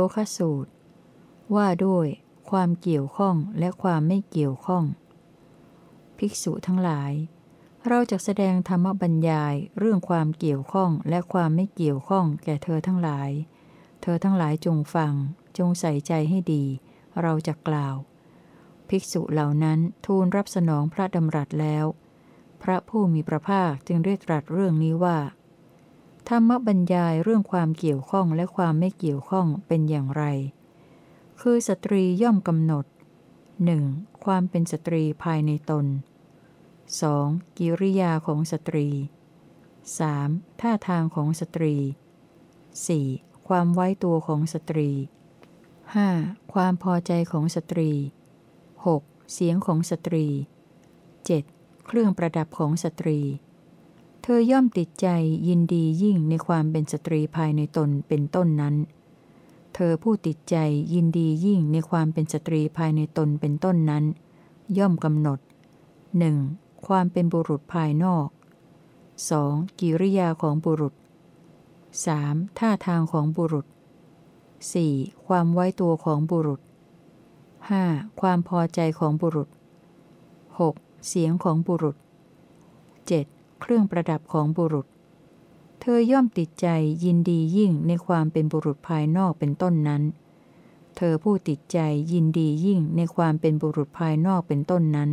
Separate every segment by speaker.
Speaker 1: ยคสูตร ว่าด้วยความเกี่ยวข้องและความไม่เกี่ยวข้อง ภิกษุทั้งหลาย เราจะแสดงธรรมบัญญายเรื่องความเกี่ยวข้องและความไม่เกี่ยวข้องแก่เธอทั้งหลาย เธอทั้งหลายจงฟัง จงใส่ใจให้ดี เราจะกล่าว ภิกษุเหล่านั้นทูลรับสนองพระดำรัสแล้ว พระผู้มีพระภาคจึงได้ตรัสเรื่องนี้ว่า ธรรมบรรยายเรื่องความเกี่ยวข้องและความไม่เกี่ยวข้องเป็นอย่างไร คือสตรีย่อมกำหนด 1. ความเป็นสตรีภายในตน 2. กิริยาของสตรี 3. ท่าทางของสตรี 4. ความไว้ตัวของสตรี 5. ความพอใจของสตรี 6. เสียงของสตรี 7. เครื่องประดับของสตรี ธอย่อมติดใจยินดียิ่งในความเป็นสตรีภายในตนเป็นต้นนั้น เธอผู้ติดใจยินดียิ่งในความเป็นสตรีภายในตนเป็นต้นนั้น ย่อมกำหนด 1. ความเป็นบุรุษภายนอก 2. กิริยาของบุรุษ 3. ท่าทางของบุรุษ 4. ความไว้ตัวของบุรุษ 5. ความพอใจของบุรุษ 6. เสียงของบุรุษ 7. เครื่องประดับของบุรุษ เธอย่อมติดใจยินดียิ่งในความเป็นบุรุษภายนอกเป็นต้นนั้น เธอผู้ติดใจยินดียิ่งในความเป็นบุรุษภายนอกเป็นต้นนั้น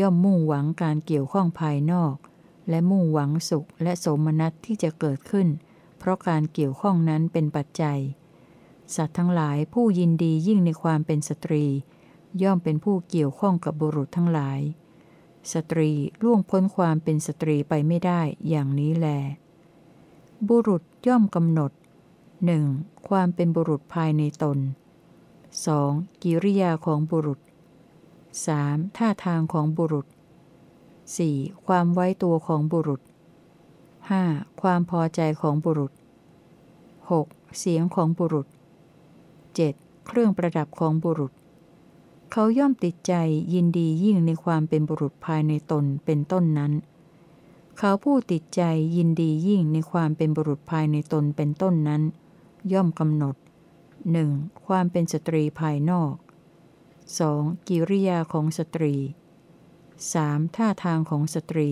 Speaker 1: ย่อมมุ่งหวังการเกี่ยวข้องภายนอก และมุ่งหวังสุขและสมนัสที่จะเกิดขึ้น เพราะการเกี่ยวข้องนั้นเป็นปัจจัย สัตว์ทั้งหลายผู้ยินดียิ่งในความเป็นสตรี ย่อมเป็นผู้เกี่ยวข้องกับบุรุษทั้งหลาย สตรีล่วงพ้นความเป็นสตรีไปไม่ได้อย่างนี้แล บุรุษย่อมกำหนด 1. ความเป็นบุรุษภายในตน 2. กิริยาของบุรุษ 3. ท่าทางของบุรุษ 4. ความไว้ตัวของบุรุษ 5. ความพอใจของบุรุษ 6. เสียงของบุรุษ 7. เครื่องประดับของบุรุษ เขาย่อมติดใจยินดียิ่งในความเป็นบุรุษภายในตนเป็นต้นนั้น เขาผู้ติดใจยินดียิ่งในความเป็นบุรุษภายในตนเป็นต้นนั้น ย่อมกำหนด 1. ความเป็นสตรีภายนอก 2. กิริยาของสตรี 3. ท่าทางของสตรี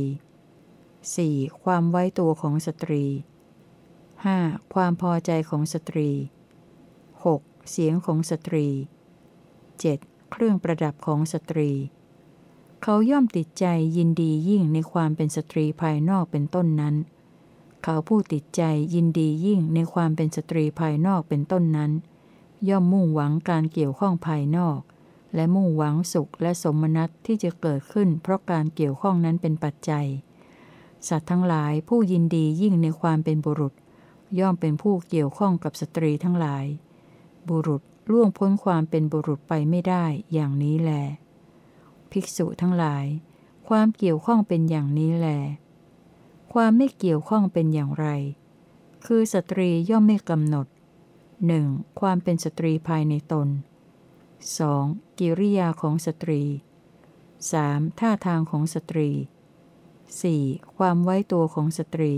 Speaker 1: 4. ความไว้ตัวของสตรี 5. ความพอใจของสตรี 6. เสียงของสตรี 7. เครื่องประดับของสตรี เขาย่อมติดใจยินดียิ่งในความเป็นสตรีภายนอกเป็นต้นนั้น เขาผู้ติดใจยินดียิ่งในความเป็นสตรีภายนอกเป็นต้นนั้น ย่อมมุ่งหวังการเกี่ยวข้องภายนอก และมุ่งหวังสุขและโสมนัสที่จะเกิดขึ้น เพราะการเกี่ยวข้องนั้นเป็นปัจจัย สัตว์ทั้งหลายผู้ยินดียิ่งในความเป็นบุรุษ ย่อมเป็นผู้เกี่ยวข้องกับสตรีทั้งหลาย บุรุษ ล่วงพ้นความเป็นบุรุษไปไม่ได้อย่างนี้แล ภิกษุทั้งหลาย ความเกี่ยวข้องเป็นอย่างนี้แล ความไม่เกี่ยวข้องเป็นอย่างไร คือสตรีย่อมไม่กำหนด 1. ความเป็นสตรีภายในตน 2. กิริยาของสตรี 3. ท่าทางของสตรี 4. ความไว้ตัวของสตรี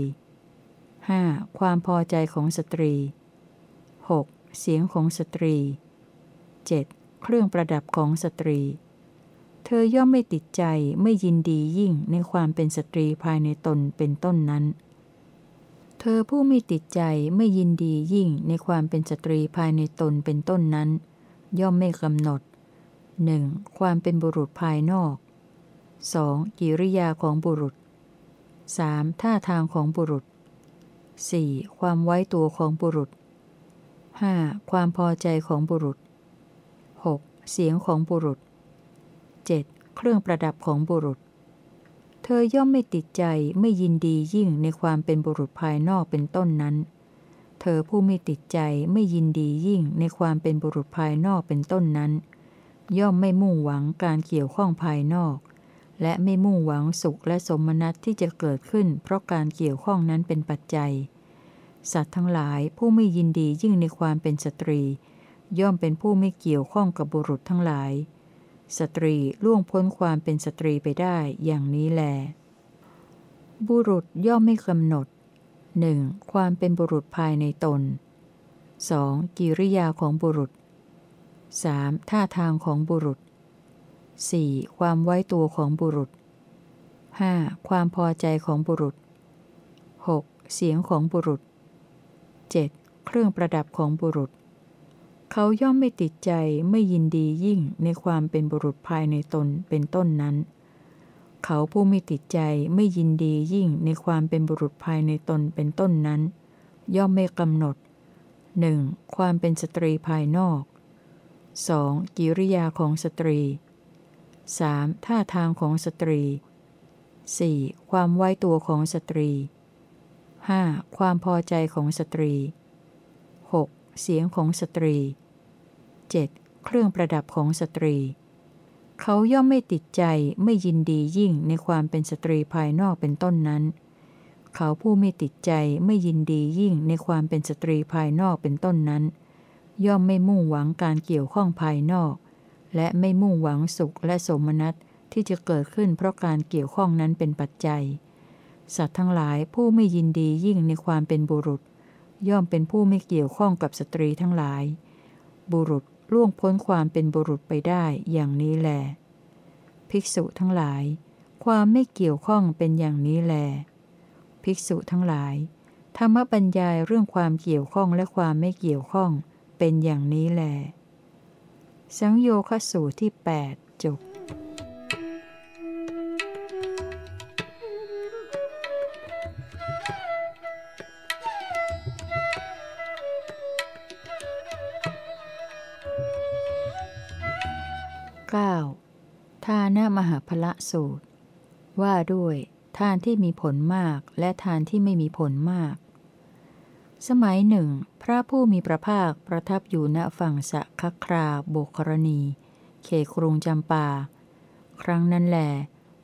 Speaker 1: 5. ความพอใจของสตรี 6. เสียงของสตรี 7. เครื่องประดับของสตรี เธอย่อมไม่ติดใจไม่ยินดียิ่งในความเป็นสตรีภายในตนเป็นต้นนั้น เธอผู้ไม่ติดใจไม่ยินดียิ่งในความเป็นสตรีภายในตนเป็นต้นนั้น ย่อมไม่กำหนด 1. ความเป็นบุรุษภายนอก 2. กิริยาของบุรุษ 3. ท่าทางของบุรุษ 4. ความไว้ตัวของบุรุษ 5. ความพอใจของบุรุษ 6. เสียงของบุรุษ 7. เครื่องประดับของบุรุษ เธอย่อมไม่ติดใจไม่ยินดียิ่งในความเป็นบุรุษภายนอกเป็นต้นนั้น เธอผู้ไม่ติดใจไม่ยินดียิ่งในความเป็นบุรุษภายนอกเป็นต้นนั้น ย่อมไม่มุ่งหวังการเกี่ยวข้องภายนอก และไม่มุ่งหวังสุขและโสมนัสที่จะเกิดขึ้น เพราะการเกี่ยวข้องนั้นเป็นปัจจัย สัตว์ทั้งหลายผู้ไม่ยินดียิ่งในความเป็นสตรี ย่อมเป็นผู้ไม่เกี่ยวข้องกับบุรุษทั้งหลาย สตรีล่วงพ้นความเป็นสตรีไปได้อย่างนี้แล บุรุษย่อมไม่กำหนด 1. ความเป็นบุรุษภายในตน 2. กิริยาของบุรุษ 3. ท่าทางของบุรุษ 4. ความไว้ตัวของบุรุษ 5. ความพอใจของบุรุษ 6. เสียงของบุรุษ 7. เครื่องประดับของบุรุษ เขาย่อมไม่ติดใจไม่ยินดียิ่งในความเป็นบุรุษภายในตนเป็นต้นนั้น เขาผู้ไม่ติดใจไม่ยินดียิ่งในความเป็นบุรุษภายในตนเป็นต้นนั้น ย่อมไม่กำหนด 1. ความเป็นสตรีภายนอก 2. กิริยาของสตรี 3. ท่าทางของสตรี 4. ความไว้ตัวของสตรี 5. ความพอใจของสตรี 6. เสียงของสตรี 7. เครื่องประดับของสตรี เขาย่อมไม่ติดใจไม่ยินดียิ่งในความเป็นสตรีภายนอกเป็นต้นนั้น เขาผู้ไม่ติดใจไม่ยินดียิ่งในความเป็นสตรีภายนอกเป็นต้นนั้น ย่อมไม่มุ่งหวังการเกี่ยวข้องภายนอก และไม่มุ่งหวังสุขและสมนัตที่จะเกิดขึ้นเพราะการเกี่ยวข้องนั้นเป็นปัจจัย สัตว์ทั้งหลายผู้ไม่ยินดียิ่งในความเป็นบุรุษ ย่อมเป็นผู้ไม่เกี่ยวข้องกับสตรีทั้งหลาย บุรุษล่วงพ้นความเป็นบุรุษไปได้อย่างนี้แล ภิกษุทั้งหลาย ความไม่เกี่ยวข้องเป็นอย่างนี้แล ภิกษุทั้งหลาย ธรรมบัญญายเรื่องความเกี่ยวข้องและความไม่เกี่ยวข้องเป็นอย่างนี้แล สังโยคสูตรที่ 8 จบ สูตร ว่าด้วยทานที่มีผลมากและทานที่ไม่มีผลมาก สมัยหนึ่ง พระผู้มีพระภาคประทับอยู่ณฝั่งสะคคราโบกรณี เขครุงจำปา ครั้งนั้นแหล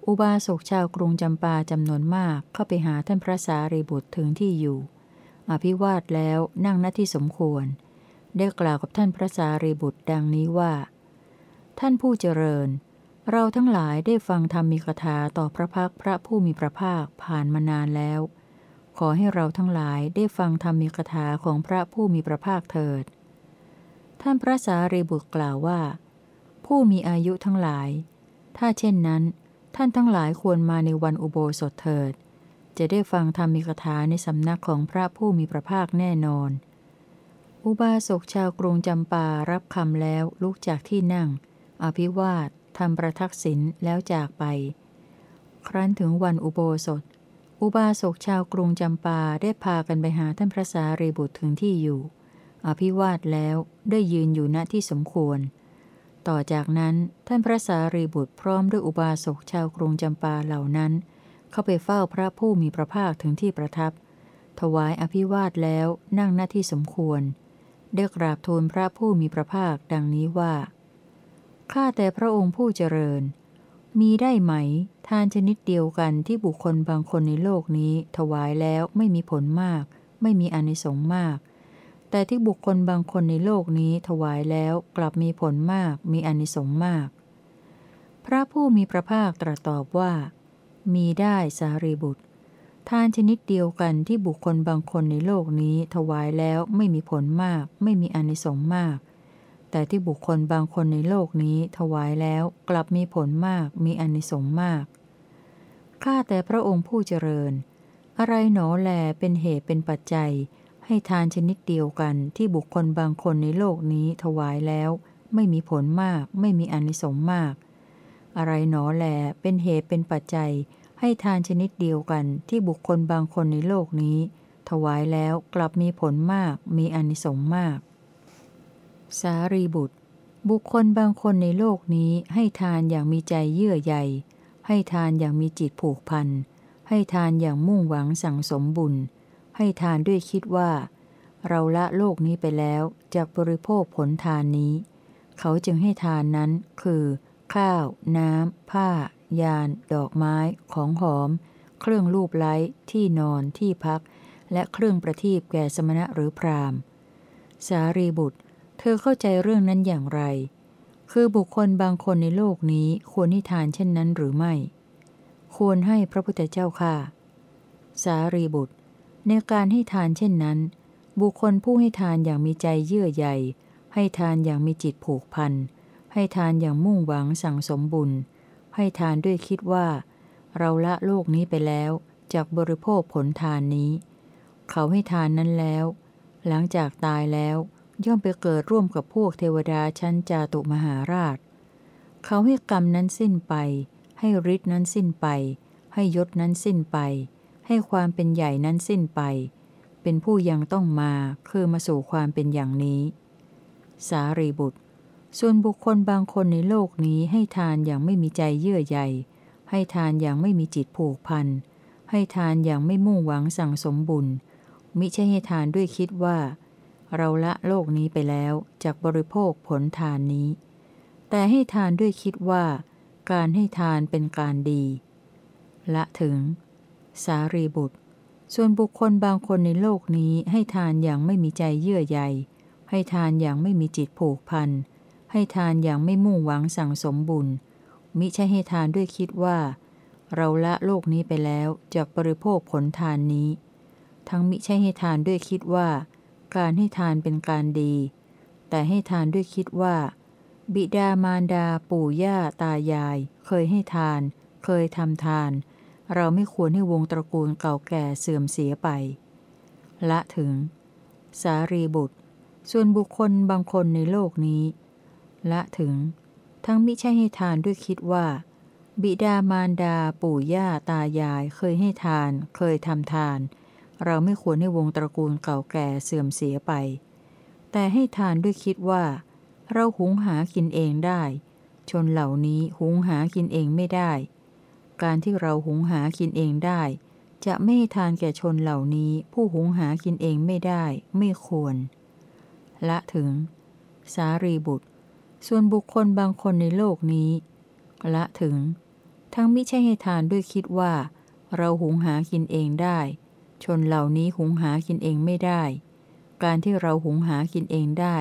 Speaker 1: อุบาสกชาวกรุงจำปาจำนวนมากเข้าไปหาท่านพระสารีบุตรถึงที่อยู่ อภิวาทแล้วนั่งณที่สมควร ได้กล่าวกับท่านพระสารีบุตรดังนี้ว่า ท่านผู้เจริญ เราทั้งหลายได้ฟังธรรมีกถาต่อพระพักพระผู้มีพระภาคผ่านมานานแล้ว ขอให้เราทั้งหลายได้ฟังธรรมีกถาของพระผู้มีพระภาคเถิด ท่านพระสารีบุตรกล่าวว่า ผู้มีอายุทั้งหลาย ถ้าเช่นนั้น ท่านทั้งหลายควรมาในวันอุโบสถเถิด จะได้ฟังธรรมีกถาในสำนักของพระผู้มีพระภาคแน่นอน อุบาสกชาวกรุงจำปารับคำแล้วลุกจากที่นั่ง อภิวาท ทำประทักษิณแล้วจากไป ครั้นถึงวันอุโบสถ อุบาสกชาวกรุงจำปาได้พากันไปหาท่านพระสารีบุตรถึงที่อยู่ อภิวาทแล้วได้ยืนอยู่ณที่สมควร ต่อจากนั้นท่านพระสารีบุตรพร้อมด้วยอุบาสกชาวกรุงจำปาเหล่านั้น เข้าไปเฝ้าพระผู้มีพระภาคถึงที่ประทับ ถวายอภิวาทแล้วนั่งหน้าที่สมควรได้กราบทูลพระผู้มีพระภาคดังนี้ว่า ข้าแต่พระองค์ผู้เจริญ มีได้ไหม ทานชนิดเดียวกันที่บุคคลบางคนในโลกนี้ ถวายแล้วไม่มีผลมาก ไม่มีอนิสงส์มาก แต่ที่บุคคลบางคนในโลกนี้ถวายแล้วกลับมีผลมาก มีอนิสงส์มาก พระผู้มีพระภาคตรัสตอบว่า มีได้สารีบุตร ทานชนิดเดียวกันที่บุคคลบางคนในโลกนี้ถวายแล้วไม่มีผลมาก ไม่มีอนิสงส์มาก แต่ที่บุคคลบางคนในโลกนี้ถวายแล้วกลับมีผลมากมีอนิสงส์มาก ข้าแต่พระองค์ผู้เจริญ อะไรหนอแลเป็นเหตุเป็นปัจจัย ให้ทานชนิดเดียวกันที่บุคคลบางคนในโลกนี้ถวายแล้ว ไม่มีผลมาก ไม่มีอนิสงส์มาก อะไรหนอแลเป็นเหตุเป็นปัจจัย ให้ทานชนิดเดียวกันที่บุคคลบางคนในโลกนี้ ถวายแล้วกลับมีผลมาก มีอนิสงส์มาก สารีบุตร บุคคลบางคนในโลกนี้ให้ทานอย่างมีใจเยื่อใยให้ทานอย่างมีจิตผูกพัน ให้ทานอย่างมุ่งหวังสั่งสมบุญ ให้ทานด้วยคิดว่า เราละโลกนี้ไปแล้วจากบริโภคผลทานนี้ เขาจึงให้ทานนั้นคือ ข้าว น้ำ ผ้า ยาน ดอกไม้ ของหอม เครื่องลูบไล้ ที่นอน ที่พัก และเครื่องประทีปแก่สมณะหรือพรามสารีบุตร เธอเข้าใจเรื่องนั้นอย่างไร คือบุคคลบางคนในโลกนี้ควรให้ทานเช่นนั้นหรือไม่ ควรให้พระพุทธเจ้าค่ะ สารีบุตร ในการให้ทานเช่นนั้น บุคคลผู้ให้ทานอย่างมีใจเยื่อใยให้ทานอย่างมีจิตผูกพัน ให้ทานอย่างมุ่งหวังสั่งสมบุญ ให้ทานด้วยคิดว่า เราละโลกนี้ไปแล้วจากบริโภคผลทานนี้ เขาให้ทานนั้นแล้ว หลังจากตายแล้ว ย่อมไปเกิดร่วมกับพวกเทวดาชั้นจาตุมหาราช เขาให้กรรมนั้นสิ้นไป ให้ฤทธินั้นสิ้นไป ให้ยศนั้นสิ้นไป ให้ความเป็นใหญ่นั้นสิ้นไป เป็นผู้ยังต้องมาคือมาสู่ความเป็นอย่างนี้ สารีบุตร ส่วนบุคคลบางคนในโลกนี้ให้ทานอย่างไม่มีใจเยื่อใยให้ทานอย่างไม่มีจิตผูกพันให้ทานอย่างไม่มุ่งหวังสั่งสมบุญมิใช่ให้ทานด้วยคิดว่า เราละโลกนี้ไปแล้วจากบริโภคผลทานนี้ แต่ให้ทานด้วยคิดว่า การให้ทานเป็นการดี ละถึง สารีบุตร ส่วนบุคคลบางคนในโลกนี้ให้ทานอย่างไม่มีใจเยื่อใยให้ทานอย่างไม่มีจิตผูกพัน ให้ทานอย่างไม่มุ่งหวังสั่งสมบุญ มิใช่ให้ทานด้วยคิดว่า เราละโลกนี้ไปแล้วจากบริโภคผลทานนี้ ทั้งมิใช่ให้ทานด้วยคิดว่า การให้ทานเป็นการดี แต่ให้ทานด้วยคิดว่า บิดามารดาปู่ย่าตายาย เคยให้ทาน เคยทำทาน เราไม่ควรให้วงตระกูลเก่าแก่เสื่อมเสียไป ละถึง สารีบุตร ส่วนบุคคลบางคนในโลกนี้ ละถึง ทั้งมิใช่ให้ทานด้วยคิดว่าบิดามารดาปู่ย่าตายาย เคยให้ทาน เคยทำทาน เราไม่ควรให้วงตระกูลเก่าแก่เสื่อมเสียไป แต่ให้ทานด้วยคิดว่า เราหุงหากินเองได้ ชนเหล่านี้หุงหากินเองไม่ได้ การที่เราหุงหากินเองได้ จะไม่ให้ทานแก่ชนเหล่านี้ ผู้หุงหากินเองไม่ได้ ไม่ควร ละถึง สารีบุตร ส่วนบุคคลบางคนในโลกนี้ ละถึง ทั้งมิใช่ให้ทานด้วยคิดว่า เราหุงหากินเองได้ ชนเหล่านี้หุงหากินเองไม่ได้ การที่เราหุงหากินเองได้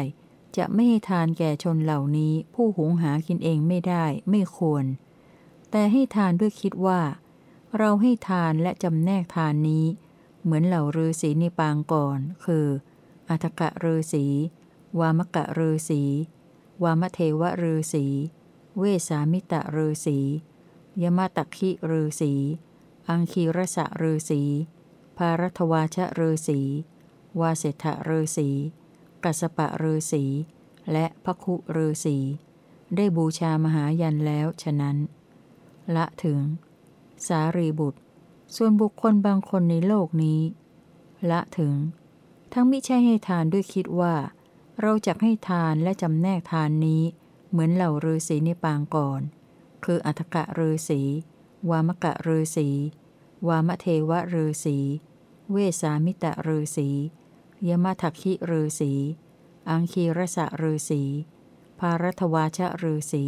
Speaker 1: จะไม่ให้ทานแก่ชนเหล่านี้ ผู้หุงหากินเองไม่ได้ไม่ควร แต่ให้ทานด้วยคิดว่า เราให้ทานและจำแนกทานนี้ เหมือนเหล่าฤาษีในปางก่อน คืออัตกะฤาษีวามกะฤาษีวามเทวฤาษีเวสามิตะฤาษียมตะคิฤาษีอังคีรสะฤาษี ภารัตวาชะฤาษีวาเสถะฤาษีกัสปะฤาษีและพระคุฤาษีได้บูชามหายันแล้วฉะนั้น ละถึง สารีบุตร ส่วนบุคคลบางคนในโลกนี้ ละถึง ทั้งมิใช่ให้ทานด้วยคิดว่า เราจะให้ทานและจำแนกทานนี้ เหมือนเหล่าฤาษีในปางก่อน คืออัฏกะฤาษีวามกะฤาษี วามเทวฤาษีเวสามิตะฤาษียมทักขิฤาษีอังคีรสะฤาษีภารัตวาชะฤาษี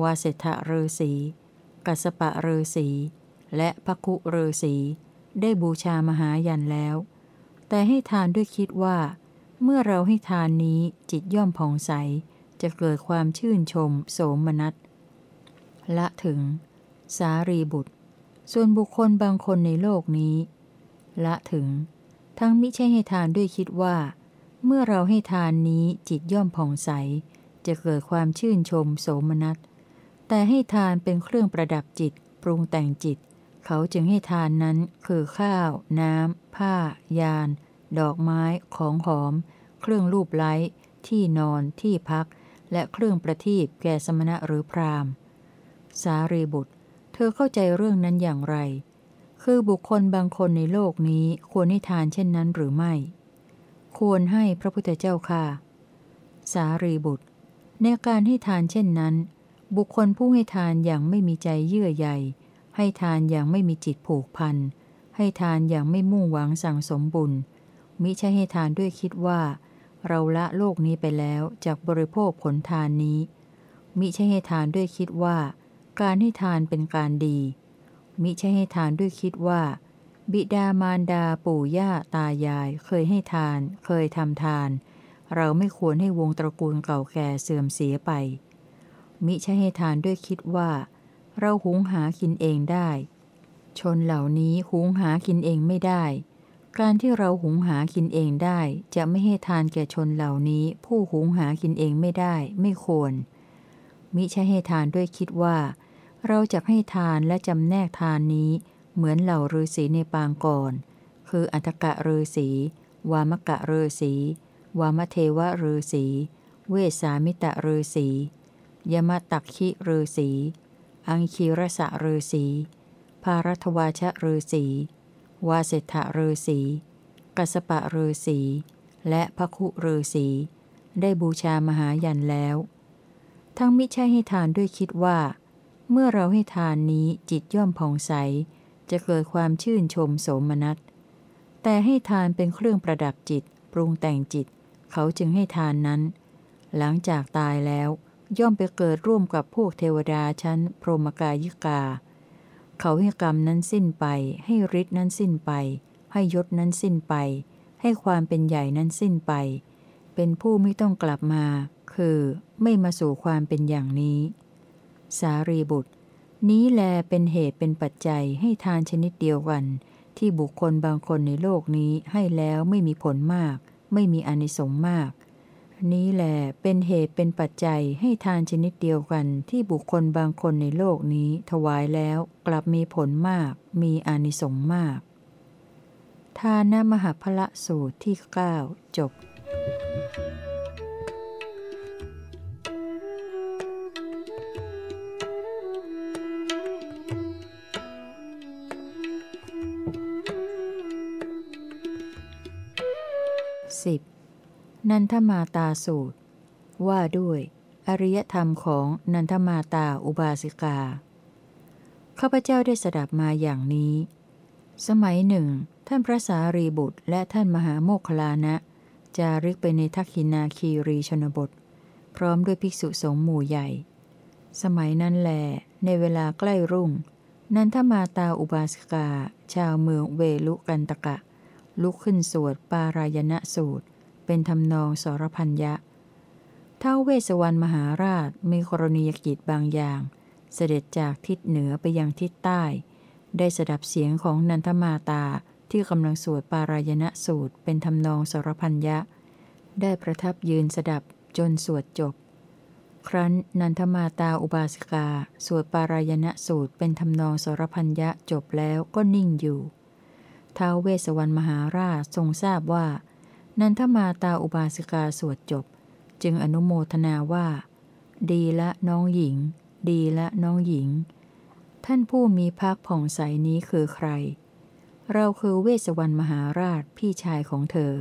Speaker 1: วาเสถะฤาษีกัสปะฤาษีและพคุฤาษีได้บูชามหายันแล้ว แต่ให้ทานด้วยคิดว่า เมื่อเราให้ทานนี้จิตย่อมผ่องใส จะเกิดความชื่นชมโสมนัส ละถึง สารีบุตร ส่วนบุคคลบางคนในโลกนี้ ละถึง ทั้งมิใช่ให้ทานด้วยคิดว่า เมื่อเราให้ทานนี้จิตย่อมผ่องใส จะเกิดความชื่นชมโสมนัส แต่ให้ทานเป็นเครื่องประดับจิต ปรุงแต่งจิต เขาจึงให้ทานนั้นคือข้าว น้ำ ผ้า ยาน ดอกไม้ ของหอม เครื่องรูปไล้ ที่นอน ที่พัก และเครื่องประทีปแก่สมณะหรือพราหมณ์ สารีบุตร ธอเข้าใจเรื่องนั้นอย่างไร คือบุคคลบางคนในโลกนี้ควรให้ทานเช่นนั้นหรือไม่ ควรให้พระพุทธเจ้าค่ะ สารีบุตร ในการให้ทานเช่นนั้น บุคคลผู้ให้ทานอย่างไม่มีใจเยื่อใยให้ทานอย่างไม่มีจิตผูกพัน ให้ทานอย่างไม่มุ่งหวังสั่งสมบุญ มิใช่ให้ทานด้วยคิดว่า เราละโลกนี้ไปแล้วจากบริโภคผลทานนี้ มิใช่ให้ทานด้วยคิดว่า การให้ทานเป็นการดี มิใช่ให้ทานด้วยคิดว่า บิดามารดาปู่ย่าตายาย เคยให้ทาน เคยทำทาน เราไม่ควรให้วงตระกูลเก่าแก่เสื่อมเสียไป มิใช่ให้ทานด้วยคิดว่า เราหุงหากินเองได้ ชนเหล่านี้หุงหากินเองไม่ได้ การที่เราหุงหากินเองได้ จะไม่ให้ทานแก่ชนเหล่านี้ ผู้หุงหากินเองไม่ได้ ไม่ควรมิใช่ให้ทานด้วยคิดว่า เราจะให้ทานและจำแนกทานนี้เหมือนเหล่าฤาษีในปางก่อน คืออัตกะฤาษีวามกะฤาษีวามเทวฤาษีเวสามิตะฤาษียมตักขิฤาษีอังคีรสะฤาษีภารัตวาชะฤาษีวาเสถะฤาษีกัสปะฤาษีและพระคุฤาษีได้บูชามหายันแล้ว ทั้งมิใช่ให้ทานด้วยคิดว่า เมื่อเราให้ทานนี้จิตย่อมผ่องใส จะเกิดความชื่นชมโสมนัส แต่ให้ทานเป็นเครื่องประดับจิต ปรุงแต่งจิต เขาจึงให้ทานนั้น หลังจากตายแล้วย่อมไปเกิดร่วมกับพวกเทวดาชั้น พรหมกายิกา เขาให้กรรมนั้นสิ้นไป ให้ฤทธินั้นสิ้นไป ให้ยศนั้นสิ้นไป ให้ความเป็นใหญ่นั้นสิ้นไป เป็นผู้ไม่ต้องกลับมา คือไม่มาสู่ความเป็นอย่างนี้ สารีบุตร นี้แลเป็นเหตุเป็นปัจจัยให้ทานชนิดเดียวกัน ที่บุคคลบางคนในโลกนี้ให้แล้วไม่มีผลมาก ไม่มีอนิสงฆ์มาก นี้แลเป็นเหตุเป็นปัจจัยให้ทานชนิดเดียวกัน ที่บุคคลบางคนในโลกนี้ ถวายแล้วกลับมีผลมาก มีอนิสงฆ์มาก ทานมหาพระสูตรที่ 9 จบ Thank. 10. นันทมาตาสูตร ว่าด้วย อริยธรรมของนันทมาตาอุบาสิกา ข้าพเจ้าได้สดับมาอย่างนี้ สมัยหนึ่ง ท่านพระสารีบุตรและท่านมหาโมคลานะ จาริกไปในทักขินาคีรีชนบท พร้อมด้วยภิกษุสงฆ์หมู่ใหญ่ สมัยนั้นแหลในเวลาใกล้รุ่ง นันทมาตาอุบาสิกา ชาวเมืองเวลุกันตกะ ลุกขึ้นสวดปารายณสูตร เป็นทำนองสรพัญญะท้าเวสวรรณมหาราชมีกรณียกิจบางอย่าง เสด็จจากทิศเหนือไปยังทิศใต้ ได้สดับเสียงของนันทมาตาที่กำลังสวดปารายณะสูตร เป็นทำนองสรพัญญะ ได้ประทับยืนสดับจนสวดจบ ครั้นนันทมาตาอุบาสิกา สวดปารายณะสูตร เป็นทำนองสรพัญญะจบแล้วก็นิ่งอยู่ ท้าวเวสวรรณมหาราชทรงทราบว่า นันทมาตาอุบาสิกาสวดจบ จึงอนุโมทนาว่า ดีละน้องหญิง ดีละน้องหญิง ท่านผู้มีพักผ่องใสนี้คือใคร เราคือเวสวรรณมหาราชพี่ชายของเธอ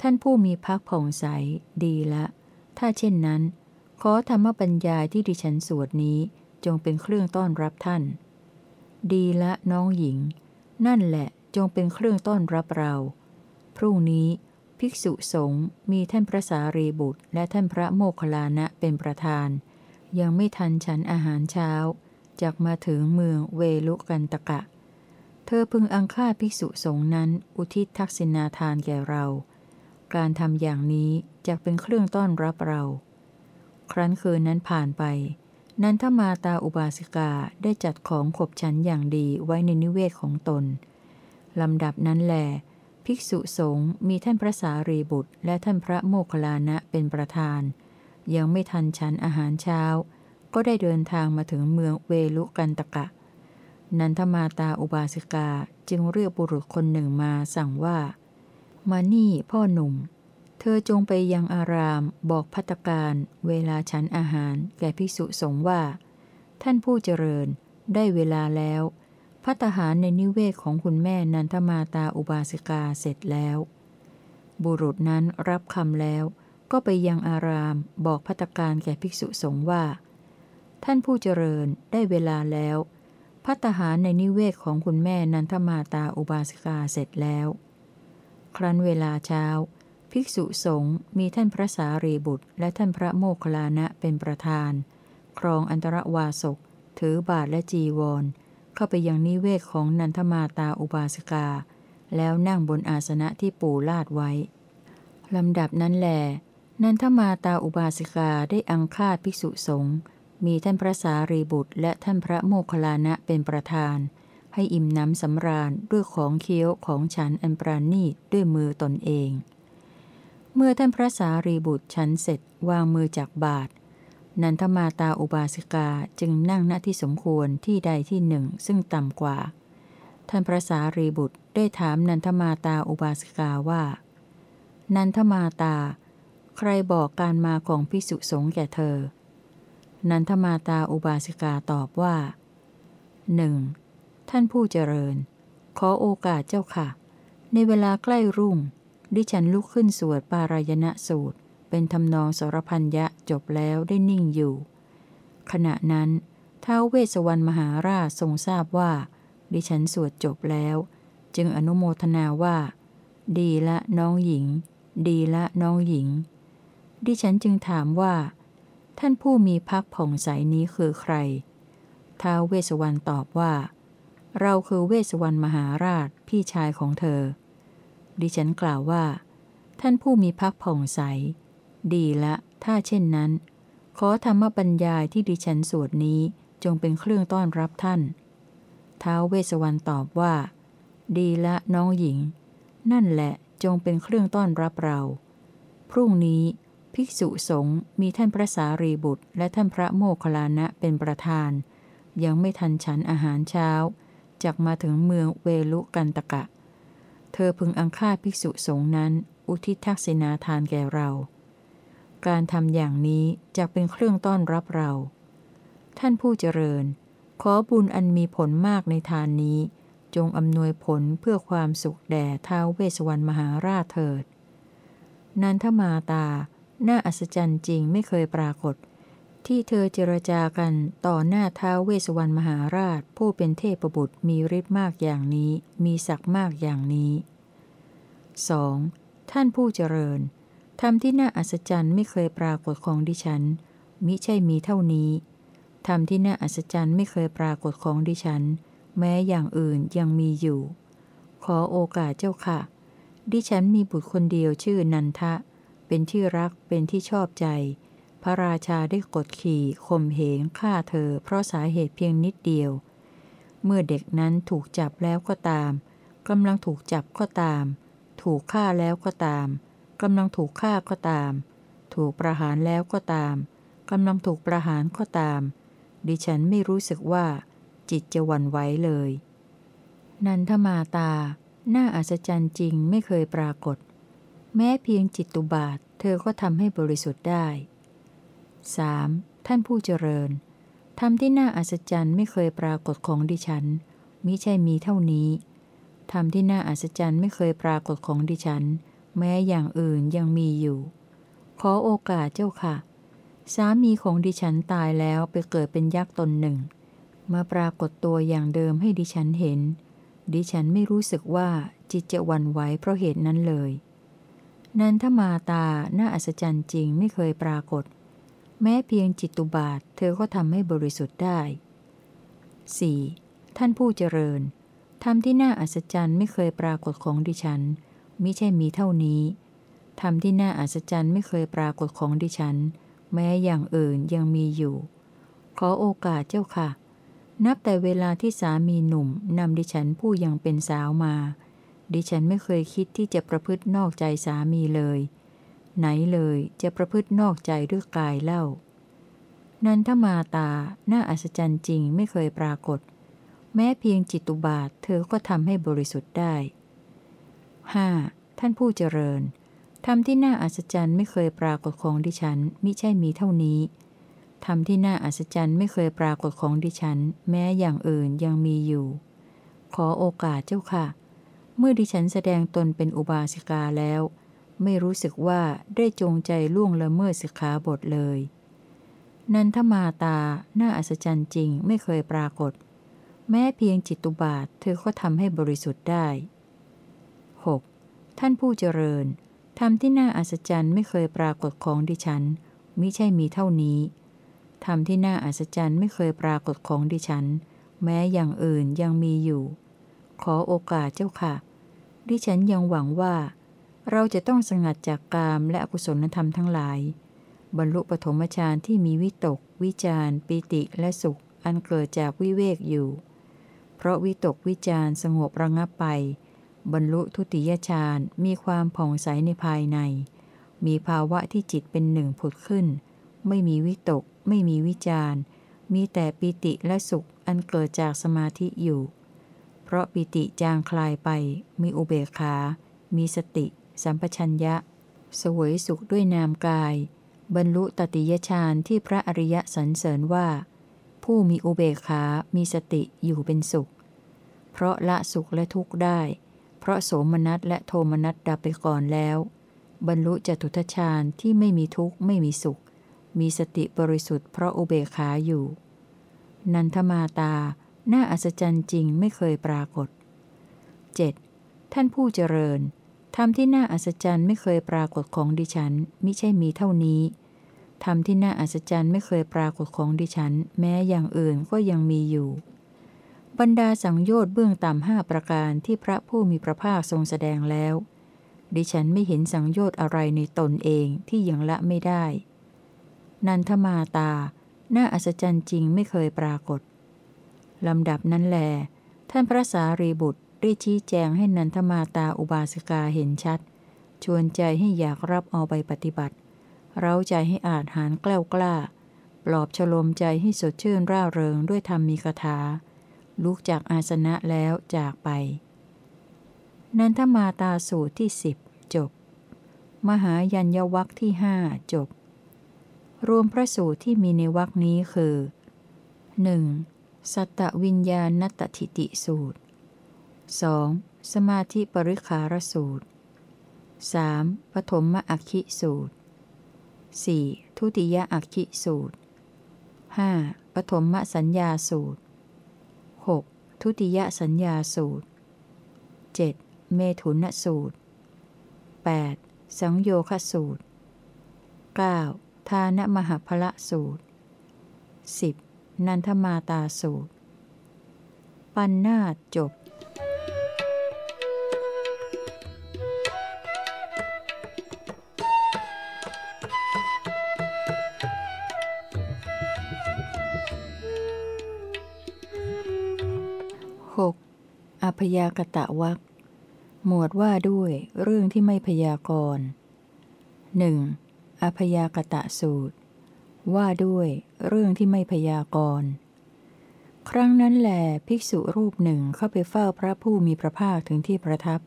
Speaker 1: ท่านผู้มีพักผ่องใส ดีละ ถ้าเช่นนั้น ขอธรรมปัญญาที่ดิฉันสวดนี้จงเป็นเครื่องต้อนรับท่าน ดีละน้องหญิง นั่นแหละ จงเป็นเครื่องต้อนรับเรา พรุ่งนี้ ภิกษุสงฆ์มีท่านพระสารีบุตร และท่านพระโมคคัลลานะเป็นประธาน ยังไม่ทันฉันอาหารเช้าจากมาถึงเมืองเวลุกันตะกะ เธอพึงอังคาภิกษุสงฆ์นั้น อุทิศทักษิณาทานแก่เรา การทำอย่างนี้จะเป็นเครื่องต้อนรับเรา ครั้นคืนนั้นผ่านไป นันทมาตาอุบาสิกาได้จัดของขบฉันอย่างดีไว้ในนิเวศของตน ลำดับนั้นแหลภิกษุสงฆ์มีท่านพระสารีบุตร และท่านพระโมคคัลลานะเป็นประธาน ยังไม่ทันฉันอาหารเช้า ก็ได้เดินทางมาถึงเมืองเวลุกันตะกะ นันทมาตาอุบาสิกาจึงเรียกบุรุษคนหนึ่งมาสั่งว่า มานี่พ่อหนุ่ม เธอจงไปยังอารามบอกพัตการเวลาฉันอาหาร แก่ภิกษุสงฆ์ว่า ท่านผู้เจริญได้เวลาแล้ว พัตหารในนิเวศของคุณแม่นันทมาตาอุบาสิกาเสร็จแล้ว บุรุษนั้นรับคำแล้วก็ไปยังอารามบอกพัตการแก่ภิกษุสงฆ์ว่า ท่านผู้เจริญได้เวลาแล้ว พัตหารในนิเวศของคุณแม่นันทมาตาอุบาสิกาเสร็จแล้ว ครั้นเวลาเช้า ภิกษุสงฆ์มีท่านพระสารีบุตร และท่านพระโมคคัลลานะเป็นประธาน ครองอันตรวาสกถือบาทและจีวร เข้าไปยังนิเวศของนันทมาตาอุบาสิกา แล้วนั่งบนอาสนะที่ปู่ลาดไว้ลำดับนั้นแหลนันทมาตาอุบาสิกาได้อังคาดภิกษุสงฆ์มีท่านพระสารีบุตร และท่านพระโมคคัลลานะเป็นประธาน ให้อิ่มน้ำสำราญด้วยของเคี้ยวของฉันอันปราณีตด้วยมือตนเอง เมื่อท่านพระสารีบุตรฉันเสร็จวางมือจากบาท นันทมาตาอุบาสิกาจึงนั่งณที่สมควรที่ใดที่หนึ่งซึ่งต่ำกว่า ท่านพระสารีบุตรได้ถามนันทมาตาอุบาสิกาว่า นันทมาตา ใครบอกการมาของพิสุสงฆ์แก่เธอ นันทมาตาอุบาสิกาตอบว่าหนึ่งท่านผู้เจริญ ขอโอกาสเจ้าค่ะ ในเวลาใกล้รุ่ง ดิฉันลุกขึ้นสวดปารายณะสูตร เป็นทำนองสรพันยะจบแล้วได้นิ่งอยู่ ขณะนั้นท้าวเวสวรรณมหาราชทรงทราบว่า ดิฉันสวดจบแล้ว จึงอนุโมทนาว่า ดีละน้องหญิง ดีละน้องหญิง ดิฉันจึงถามว่า ท่านผู้มีพักผ่องใสนี้คือใครท้าวเวสวรรณตอบว่า เราคือเวสวรรณมหาราชพี่ชายของเธอ ดิฉันกล่าวว่า ท่านผู้มีพักผ่องใส ดีละ ถ้าเช่นนั้น ขอธรรมบัญญายที่ดิฉันสวดนี้จงเป็นเครื่องต้อนรับท่าน ท้าวเวสวรรณตอบว่า ดีละน้องหญิง นั่นแหละจงเป็นเครื่องต้อนรับเรา พรุ่งนี้ภิกษุสงฆ์มีท่านพระสารีบุตร และท่านพระโมคคัลลานะเป็นประธาน ยังไม่ทันฉันอาหารเช้าจากมาถึงเมืองเวลุกันตะกะ เธอพึงอังฆ่าภิกษุสงฆ์นั้น อุทิศทักษิณาทานแก่เรา การทำอย่างนี้จะเป็นเครื่องต้อนรับเรา ท่านผู้เจริญ ขอบุญอันมีผลมากในทานนี้ จงอำนวยผลเพื่อความสุขแด่ท้าวเวสวรรณมหาราชเถิด นันทมาตา น่าอัศจรรย์จริงไม่เคยปรากฏ ที่เธอเจรจากันต่อหน้าท้าวเวสวรรณมหาราช ผู้เป็นเทพบุตรมีฤทธิ์มากอย่างนี้ มีศักดิ์มากอย่างนี้ 2. ท่านผู้เจริญ ธรรมที่น่าอัศจรรย์ไม่เคยปรากฏของดิฉัน มิใช่มีเท่านี้ ธรรมที่น่าอัศจรรย์ไม่เคยปรากฏของดิฉัน แม้อย่างอื่นยังมีอยู่ ขอโอกาสเจ้าค่ะ ดิฉันมีบุตรคนเดียวชื่อนันทะ เป็นที่รักเป็นที่ชอบใจ พระราชาได้กดขี่ข่มเหงฆ่าเธอ เพราะสาเหตุเพียงนิดเดียว เมื่อเด็กนั้นถูกจับแล้วก็ตามกำลังถูกจับก็ตาม ถูกฆ่าแล้วก็ตาม กำลังถูกฆ่าก็ตาม ถูกประหารแล้วก็ตามกำลังถูกประหารก็ตาม ดิฉันไม่รู้สึกว่า จิตจะวันไหวเลย นันทมาตา น่าอัศจรรย์จริงไม่เคยปรากฏ แม้เพียงจิตตุบาท เธอก็ทำให้บริสุทธิ์ได้ 3. ท่านผู้เจริญธรรมที่น่าอัศจรรย์ไม่เคยปรากฏของดิฉันมิใช่มีเท่านี้ธรรมที่น่าอัศจรรย์ไม่เคยปรากฏของดิฉัน แม้อย่างอื่นยังมีอยู่ ขอโอกาสเจ้าค่ะ สามีของดิฉันตายแล้วไปเกิดเป็นยักษ์ตนหนึ่ง มาปรากฏตัวอย่างเดิมให้ดิฉันเห็น ดิฉันไม่รู้สึกว่าจิตจะวันไหวเพราะเหตุนั้นเลย นันทมาตา น่าอัศจรรย์จริงไม่เคยปรากฏ แม้เพียงจิตตุบาท เธอก็ทำให้บริสุทธิ์ได้ 4. ท่านผู้เจริญธรรมที่น่าอัศจรรย์ไม่เคยปรากฏของดิฉัน มิใช่มีเท่านี้ธรรมที่น่าอัศจรรย์ไม่เคยปรากฏของดิฉัน แม้อย่างอื่นยังมีอยู่ ขอโอกาสเจ้าค่ะ นับแต่เวลาที่สามีหนุ่มนำดิฉันผู้ยังเป็นสาวมา ดิฉันไม่เคยคิดที่จะประพฤตินอกใจสามีเลย ไหนเลยจะประพฤตินอกใจด้วยกายเล่า นันทมาตาน่าอัศจรรย์จริงไม่เคยปรากฏ แม้เพียงจิตตุบาทเธอก็ทำให้บริสุทธิ์ได้ 5. ท่านผู้เจริญธรรมที่น่าอัศจรรย์ไม่เคยปรากฏของดิฉันมิใช่มีเท่านี้ธรรมที่น่าอัศจรรย์ไม่เคยปรากฏของดิฉัน แม้อย่างอื่นยังมีอยู่ ขอโอกาสเจ้าค่ะ เมื่อดิฉันแสดงตนเป็นอุบาสิกาแล้ว ไม่รู้สึกว่าได้จงใจล่วงละเมิดสิกขาบทเลย นันทมาตา น่าอัศจรรย์จริงไม่เคยปรากฏ แม้เพียงจิตตุบาทเธอก็ทำให้บริสุทธิ์ได้ ท่านผู้เจริญธรรมที่น่าอัศจรรย์ไม่เคยปรากฏของดิฉัน มิใช่มีเท่านี้ธรรมที่น่าอัศจรรย์ไม่เคยปรากฏของดิฉัน แม้อย่างอื่นยังมีอยู่ ขอโอกาสเจ้าค่ะ ดิฉันยังหวังว่า เราจะต้องสงัดจากกามและอกุศลธรรมทั้งหลาย บรรลุปฐมฌานที่มีวิตก วิจารปิติและสุข อันเกิดจากวิเวกอยู่ เพราะวิตกวิจารสงบระงับไป บรรลุทุติยฌานมีความผ่องใสในภายใน มีภาวะที่จิตเป็นหนึ่งผุดขึ้น ไม่มีวิตก ไม่มีวิจารมีแต่ปิติและสุขอันเกิดจากสมาธิอยู่ เพราะปิติจางคลายไป มีอุเบกขา มีสติ สัมปชัญญะ สวยสุขด้วยนามกาย บรรลุตติยฌานที่พระอริยสรรเสริญว่า ผู้มีอุเบกขา มีสติอยู่เป็นสุข เพราะละสุขและทุกข์ได้ เพราะโสมนัสและโทมนัสดับไปก่อนแล้ว บรรลุจตุทชาญที่ไม่มีทุกข์ไม่มีสุข มีสติบริสุทธิ์เพราะอุเบกขาอยู่ นันทมาตา น่าอัศจรรย์จริงไม่เคยปรากฏ 7. ท่านผู้เจริญธรรมที่น่าอัศจรรย์ไม่เคยปรากฏของดิฉันมิใช่มีเท่านี้ธรรมที่น่าอัศจรรย์ไม่เคยปรากฏของดิฉัน แม้อย่างอื่นก็ยังมีอยู่ บรรดาสังโยชน์เบื้องต่ำห้าประการที่พระผู้มีพระภาคทรงแสดงแล้ว ดิฉันไม่เห็นสังโยชน์อะไรในตนเองที่ยังละไม่ได้ นันทมาตา น่าอัศจรรย์จริงไม่เคยปรากฏ ลำดับนั้นแล ท่านพระสารีบุตรได้ชี้แจงให้นันทมาตาอุบาสิกาเห็นชัด ชวนใจให้อยากรับเอาไปปฏิบัติ เร้าใจให้อาจหารกล้ากล้า ปลอบฉลมใจให้สดชื่นร่าเริงด้วยธรรมมีคาถา ลุกจากอาสนะแล้วจากไป นันทมาตาสูตรที่สิบจบ มหายัญญวัคที่ห้าจบ รวมพระสูตรที่มีในวัคนี้คือ 1. สัตตวิญญาณตถิติสูตร 2. สมาธิปริคารสูตร 3. ปฐมมอัคคิสูตร 4. ทุติยอัคคิสูตร 5. ปฐมมสัญญาสูตร 6. ทุติยสัญญาสูตร 7. เมถุนสูตร 8. สังโยคสูตร 9. ทานมหพละสูตร 10. นันทมาตาสูตร ปันนาจบ ยากตะวักหมวดว่าด้วยเรื่องที่ไม่พยากรณ์หนึ่งอพยากตะสูตร ว่าด้วยเรื่องที่ไม่พยากรณ์ครั้งนั้นแหลภิกษุรูปหนึ่งเข้าไปเฝ้าพระผู้มีพระภาคถึงที่ประทับ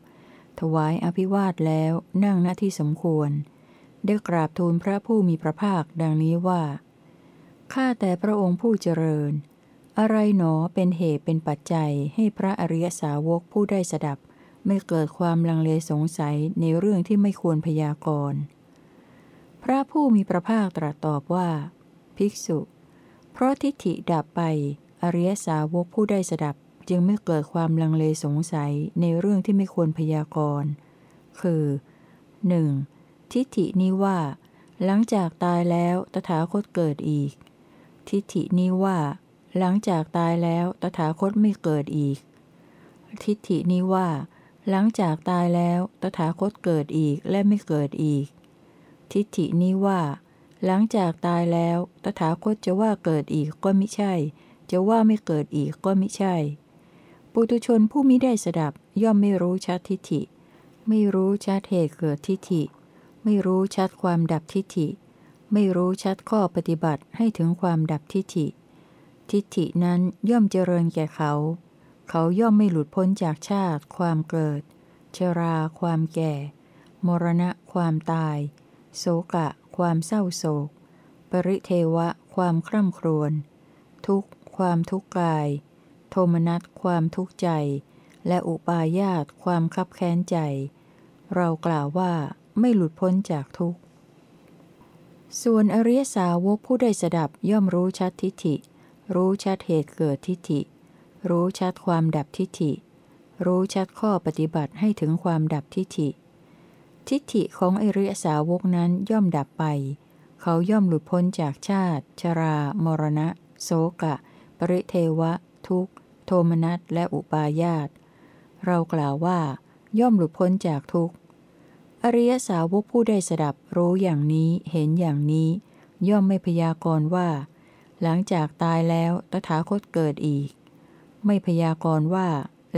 Speaker 1: ถวายอภิวาทแล้วนั่งณที่สมควร ได้กราบทูลพระผู้มีพระภาคดังนี้ว่า ข้าแต่พระองค์ผู้เจริญ อะไรหนอเป็นเหตุเป็นปัจจัยให้พระอริยสาวกผู้ได้สดับ ไม่เกิดความลังเลสงสัยในเรื่องที่ไม่ควรพยากรณ์พระผู้มีพระภาคตรัสตอบว่า ภิกษุ เพราะทิฏฐิดับไป อริยสาวกผู้ได้สดับจึงไม่เกิดความลังเลสงสัยในเรื่องที่ไม่ควรพยากรณ์คือ 1. ทิฏฐินี้ว่า หลังจากตายแล้วตถาคตเกิดอีก ทิฏฐินี้ว่า หลังจากตายแล้วตถาคตไม่เกิดอีก ทิฏฐินี้ว่า หลังจากตายแล้วตถาคตเกิดอีกและไม่เกิดอีก ทิฏฐินี้ว่า หลังจากตายแล้วตถาคตจะว่าเกิดอีกก็ไม่ใช่ จะว่าไม่เกิดอีกก็ไม่ใช่ ปุตุชนผู้มิได้สดับย่อมไม่รู้ชัดทิฏฐิ ไม่รู้ชัดเหตุเกิดทิฏฐิ ไม่รู้ชัดความดับทิฏฐิ ไม่รู้ชัดข้อปฏิบัติให้ถึงความดับทิฏฐิ ทิฏฐินั้นย่อมเจริญแก่เขา เขาย่อมไม่หลุดพ้นจากชาติ ความเกิด ชรา ความแก่ มรณะ ความตาย โศกะ ความเศร้าโศก ปริเทวะ ความคร่ำครวญ ทุกความทุกข์กาย โทมนัส ความทุกข์ใจ และอุปาญาต ความคับแค้นใจ เรากล่าวว่าไม่หลุดพ้นจากทุกข์ ส่วนอริยสาวกผู้ได้สดับย่อมรู้ชัดทิฏฐิ รู้ชัดเหตุเกิดทิฏฐิ รู้ชัดความดับทิฏฐิ รู้ชัดข้อปฏิบัติให้ถึงความดับทิฏฐิ ทิฏฐิของอริยสาวกนั้นย่อมดับไป เขาย่อมหลุดพ้นจากชาติ ชรา มรณะ โสกะ ปริเทวะ ทุกโทมนัสและอุปาญาต เรากล่าวว่า ย่อมหลุดพ้นจากทุกอริยสาวกผู้ได้สดับรู้อย่างนี้เห็นอย่างนี้ ย่อมไม่พยากรณ์ว่า หลังจากตายแล้วตถาคตเกิดอีก ไม่พยากรณ์ว่า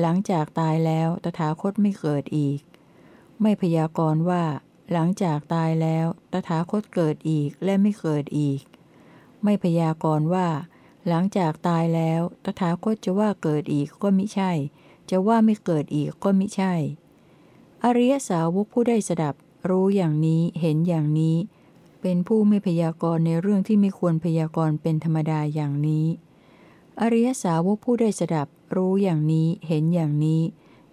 Speaker 1: หลังจากตายแล้วตถาคตไม่เกิดอีก ไม่พยากรณ์ว่า หลังจากตายแล้วตถาคตเกิดอีกและไม่เกิดอีก ไม่พยากรณ์ว่า หลังจากตายแล้วตถาคตจะว่าเกิดอีกก็มิใช่ จะว่าไม่เกิดอีกก็มิใช่ อริยสาวกผู้ได้สดับ รู้อย่างนี้เห็นอย่างนี้ เป็นผู้ไม่พยากรณ์ในเรื่องที่ไม่ควรพยากรณ์เป็นธรรมดาอย่างนี้ อริยสาวกผู้ได้สดับ รู้อย่างนี้เห็นอย่างนี้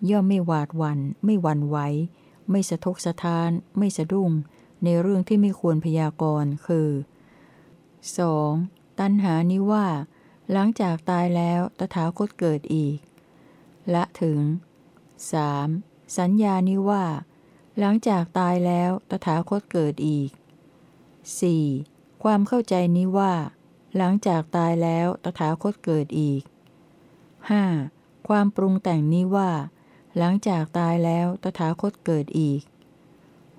Speaker 1: ย่อมไม่หวาดหวัน่นไม่หวั่นไหวไม่สะทกสะท้าน ไม่สะดุ้ง ในเรื่องที่ไม่ควรพยากรณ์คือ 2. ตัณหานี้ว่า หลังจากตายแล้วตถาคตเกิดอีก ละถึง 3. สัญญานี้ว่า หลังจากตายแล้วตถาคตเกิดอีก 4. ความเข้าใจนี้ว่า หลังจากตายแล้วตถาคตเกิดอีก 5. ความปรุงแต่งนี้ว่า หลังจากตายแล้วตถาคตเกิดอีก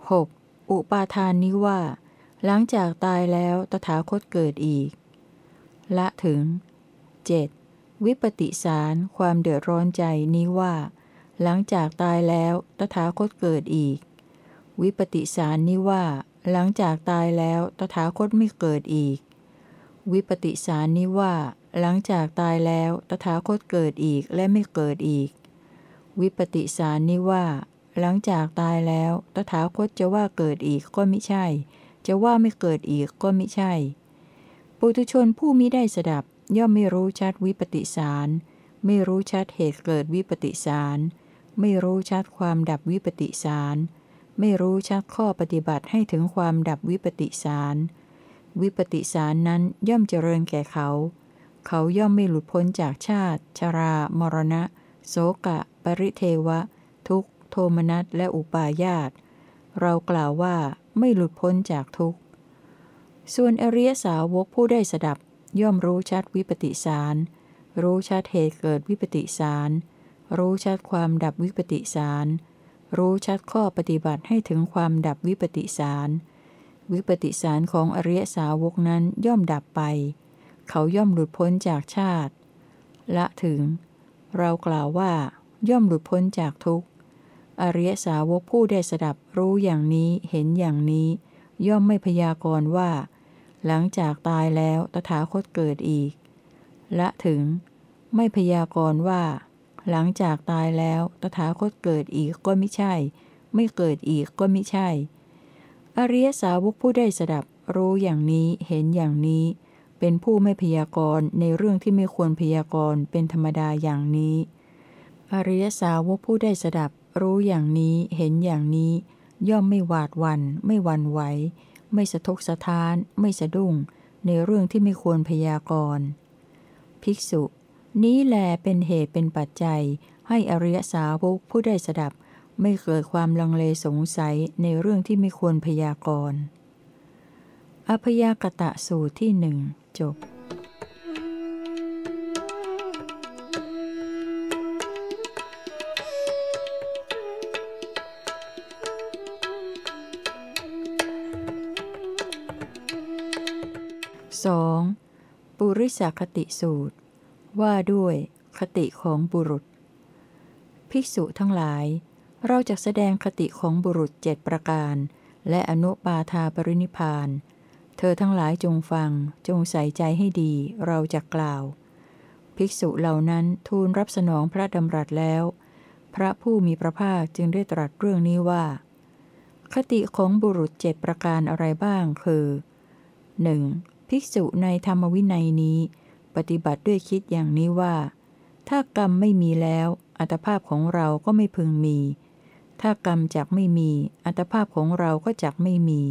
Speaker 1: 6. อุปาทานนี้ว่า หลังจากตายแล้วตถาคตเกิดอีก ละถึง 7. วิปติสารความเดือดร้อนใจนี้ว่า หลังจากตายแล้วตถาคตเกิดอีก วิปติสารนี้ว่า หลังจากตายแล้วตถาคตไม่เกิดอีก วิปติสารนี้ว่า หลังจากตายแล้วตถาคตเกิดอีกและไม่เกิดอีก วิปติสารนี้ว่า หลังจากตายแล้วตถาคตจะว่าเกิดอีกก็ไม่ใช่ จะว่าไม่เกิดอีกก็ไม่ใช่ ปุถุชนผู้มิได้สดับ ย่อมไม่รู้ชัดวิปติสาร ไม่รู้ชัดเหตุเกิดวิปติสาร ไม่รู้ชัดความดับวิปติสาร ไม่รู้ชักข้อปฏิบัติให้ถึงความดับวิปติสาร วิปติสารนั้นย่อมเจริญแก่เขา เขาย่อมไม่หลุดพ้นจากชาติ ชรา มรณะ โสกะ ปริเทวะ ทุกโทมนัสและอุปาญาต เรากล่าวว่าไม่หลุดพ้นจากทุกข์ ส่วนอริยสาวกผู้ได้สดับ ย่อมรู้ชัดวิปติสาร รู้ชัดเหตุเกิดวิปติสาร รู้ชัดความดับวิปติสาร รู้ชัดข้อปฏิบัติให้ถึงความดับวิปติสาร วิปติสารของอริยสาวกนั้นย่อมดับไป เขาย่อมหลุดพ้นจากชาติ ละถึง เรากล่าวว่า ย่อมหลุดพ้นจากทุกข์ อริยสาวกผู้ได้สดับรู้อย่างนี้เห็นอย่างนี้ ย่อมไม่พยากรณ์ว่า หลังจากตายแล้วตถาคตเกิดอีก ละถึง ไม่พยากรณ์ว่า หลังจากตายแล้วตถาคตเกิดอีกก็ไม่ใช่ ไม่เกิดอีกก็ไม่ใช่ อริยสาวกผู้ได้สดับ รู้อย่างนี้เห็นอย่างนี้ เป็นผู้ไม่พยากรณ์ในเรื่องที่ไม่ควรพยากรณ์เป็นธรรมดาอย่างนี้ อริยสาวกผู้ได้สดับ รู้อย่างนี้เห็นอย่างนี้ ย่อมไม่หวาดวันไม่วันไหวไม่สะทกสะท้าน ไม่สะดุ้ง ในเรื่องที่ไม่ควรพยากรณ์ภิกษุ นี้แลเป็นเหตุเป็นปัจจัย ให้อริยสาวกผู้ได้สดับ ไม่เกิดความลังเลสงสัยในเรื่องที่ไม่ควรพยากรณ์อพยากตะสูตรที่หนึ่งจบสองปุริสคติสูตร ว่าด้วย คติของบุรุษ ภิกษุทั้งหลาย เราจะแสดงคติของบุรุษเจ็ดประการ และอนุปาทาปรินิพาน เธอทั้งหลายจงฟัง จงใส่ใจให้ดี เราจะกล่าว ภิกษุเหล่านั้นทูลรับสนองพระดำรัสแล้ว พระผู้มีพระภาคจึงได้ตรัสเรื่องนี้ว่า คติของบุรุษเจ็ดประการอะไรบ้างคือ 1. ภิกษุในธรรมวินัยนี้ ปฏิบัติด้วยคิดอย่างนี้ว่า ถ้ากรรมไม่มีแล้ว อัตภาพของเราก็ไม่พึงมี ถ้ากรรมจักไม่มี อัตภาพของเราก็จักไม่มี